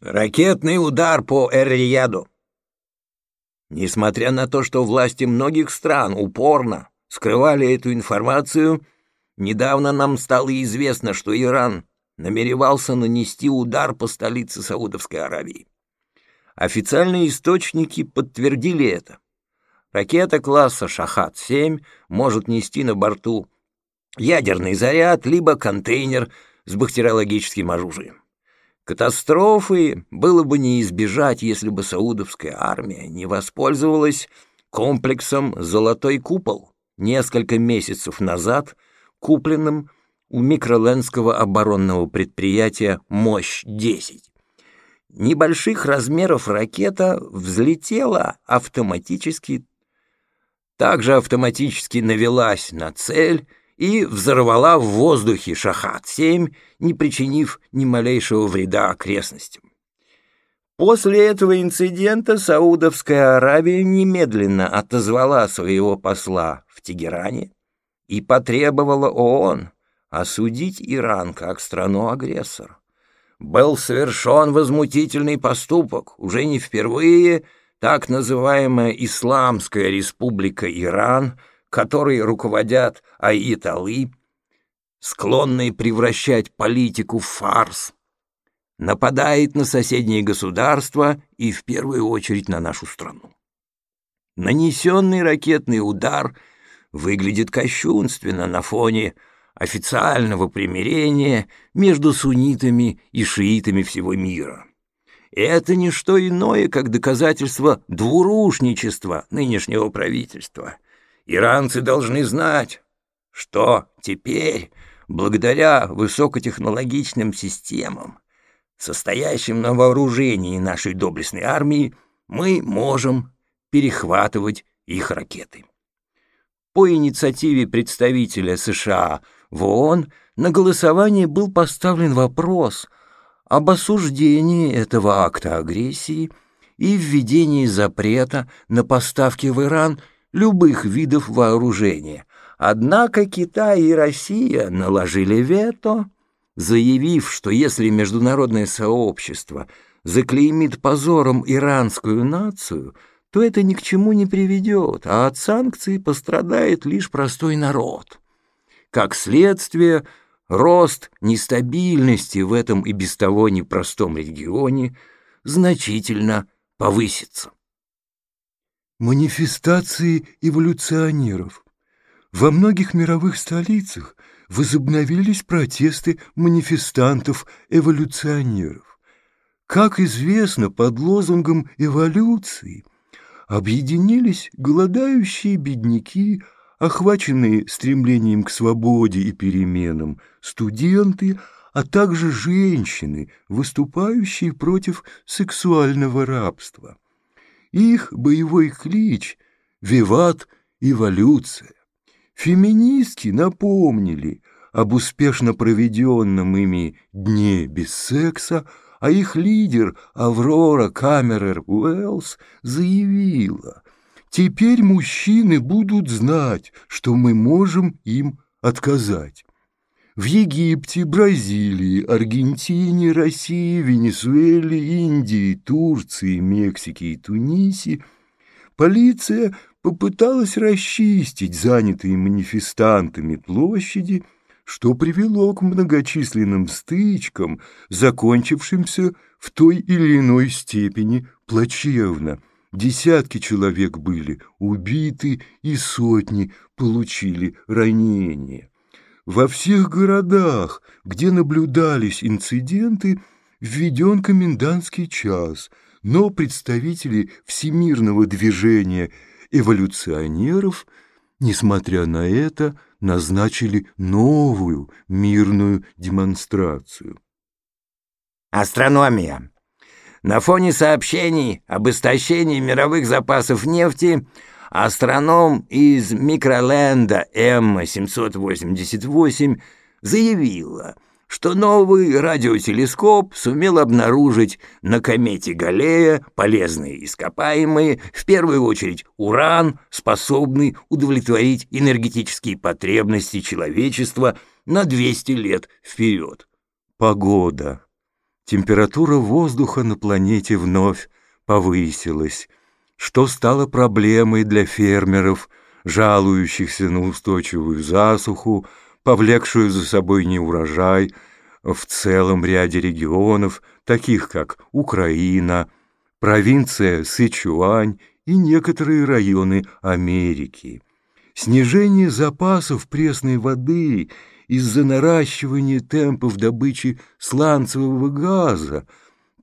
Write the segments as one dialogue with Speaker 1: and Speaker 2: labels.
Speaker 1: Ракетный удар по Эр-Рияду. Несмотря на то, что власти многих стран упорно скрывали эту информацию, недавно нам стало известно, что Иран намеревался нанести удар по столице Саудовской Аравии. Официальные источники подтвердили это. Ракета класса «Шахат-7» может нести на борту ядерный заряд либо контейнер с бактериологическим оружием. Катастрофы было бы не избежать, если бы саудовская армия не воспользовалась комплексом «Золотой купол» несколько месяцев назад, купленным у микроленского оборонного предприятия «Мощь-10». Небольших размеров ракета взлетела автоматически, также автоматически навелась на цель и взорвала в воздухе «Шахат-7», не причинив ни малейшего вреда окрестностям. После этого инцидента Саудовская Аравия немедленно отозвала своего посла в Тегеране и потребовала ООН осудить Иран как страну-агрессор. Был совершен возмутительный поступок, уже не впервые так называемая Исламская республика Иран — которой руководят аиталы, склонные превращать политику в фарс, нападает на соседние государства и в первую очередь на нашу страну. Нанесенный ракетный удар выглядит кощунственно на фоне официального примирения между суннитами и шиитами всего мира. Это не что иное, как доказательство двурушничества нынешнего правительства, Иранцы должны знать, что теперь, благодаря высокотехнологичным системам, состоящим на вооружении нашей доблестной армии, мы можем перехватывать их ракеты. По инициативе представителя США в ООН на голосование был поставлен вопрос об осуждении этого акта агрессии и введении запрета на поставки в Иран – любых видов вооружения. Однако Китай и Россия наложили вето, заявив, что если международное сообщество заклеймит позором иранскую нацию, то это ни к чему не приведет, а от санкций пострадает лишь простой народ. Как следствие, рост нестабильности в этом и без того непростом регионе значительно повысится.
Speaker 2: Манифестации эволюционеров. Во многих мировых столицах возобновились протесты манифестантов-эволюционеров. Как известно, под лозунгом эволюции объединились голодающие бедняки, охваченные стремлением к свободе и переменам, студенты, а также женщины, выступающие против сексуального рабства. Их боевой клич «Виват эволюция». Феминистки напомнили об успешно проведенном ими дне без секса, а их лидер Аврора Камерер Уэллс заявила, «Теперь мужчины будут знать, что мы можем им отказать». В Египте, Бразилии, Аргентине, России, Венесуэле, Индии, Турции, Мексике и Тунисе полиция попыталась расчистить занятые манифестантами площади, что привело к многочисленным стычкам, закончившимся в той или иной степени плачевно. Десятки человек были убиты и сотни получили ранения. Во всех городах, где наблюдались инциденты, введен комендантский час, но представители всемирного движения эволюционеров, несмотря на это, назначили новую мирную демонстрацию.
Speaker 1: Астрономия. На фоне сообщений об истощении мировых запасов нефти – астроном из микроленда М788 заявила, что новый радиотелескоп сумел обнаружить на комете Галлея полезные ископаемые, в первую очередь уран, способный удовлетворить энергетические потребности человечества на 200 лет вперед. Погода.
Speaker 2: температура воздуха на планете вновь повысилась, что стало проблемой для фермеров, жалующихся на устойчивую засуху, повлекшую за собой неурожай в целом ряде регионов, таких как Украина, провинция Сычуань и некоторые районы Америки. Снижение запасов пресной воды из-за наращивания темпов добычи сланцевого газа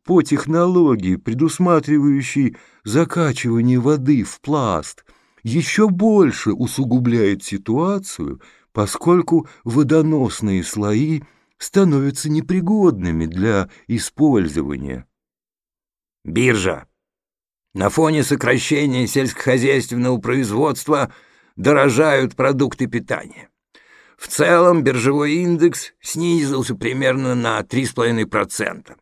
Speaker 2: по технологии, предусматривающей закачивание воды в пласт, еще больше усугубляет ситуацию, поскольку водоносные слои становятся непригодными для использования.
Speaker 1: Биржа. На фоне сокращения сельскохозяйственного производства дорожают продукты питания. В целом биржевой индекс снизился примерно на 3,5%.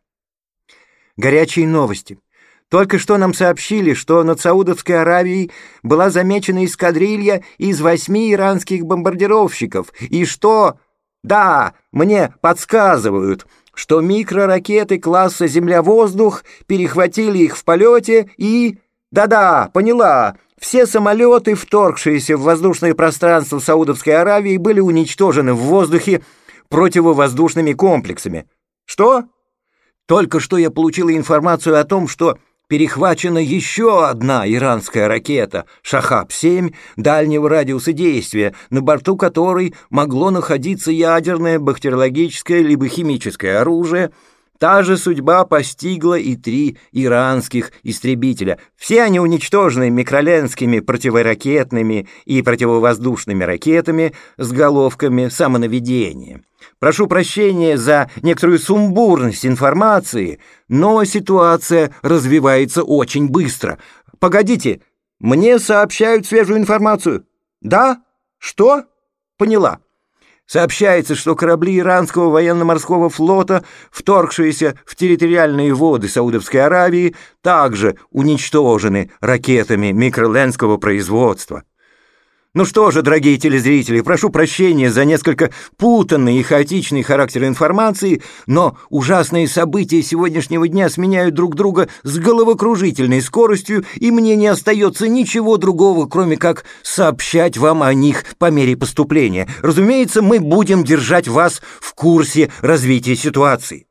Speaker 3: Горячие новости. Только что нам сообщили, что над Саудовской Аравией была замечена эскадрилья из восьми иранских бомбардировщиков, и что... Да, мне подсказывают, что микроракеты класса «Земля-воздух» перехватили их в полете и... Да-да, поняла, все самолеты, вторгшиеся в воздушное пространство Саудовской Аравии, были уничтожены в воздухе противовоздушными комплексами. Что? Только что я получила информацию о том, что перехвачена еще одна иранская ракета «Шахаб-7» дальнего радиуса действия, на борту которой могло находиться ядерное, бактериологическое либо химическое оружие – Та же судьба постигла и три иранских истребителя. Все они уничтожены микроленскими противоракетными и противовоздушными ракетами с головками самонаведения. Прошу прощения за некоторую сумбурность информации, но ситуация развивается очень быстро. Погодите, мне сообщают свежую информацию. Да? Что? Поняла. Сообщается, что корабли иранского военно-морского флота, вторгшиеся в территориальные воды Саудовской Аравии, также уничтожены ракетами микроленского производства. Ну что же, дорогие телезрители, прошу прощения за несколько путанный и хаотичный характер информации, но ужасные события сегодняшнего дня сменяют друг друга с головокружительной скоростью, и мне не остается ничего другого, кроме как сообщать вам о них по мере поступления. Разумеется, мы будем держать вас в курсе развития ситуации.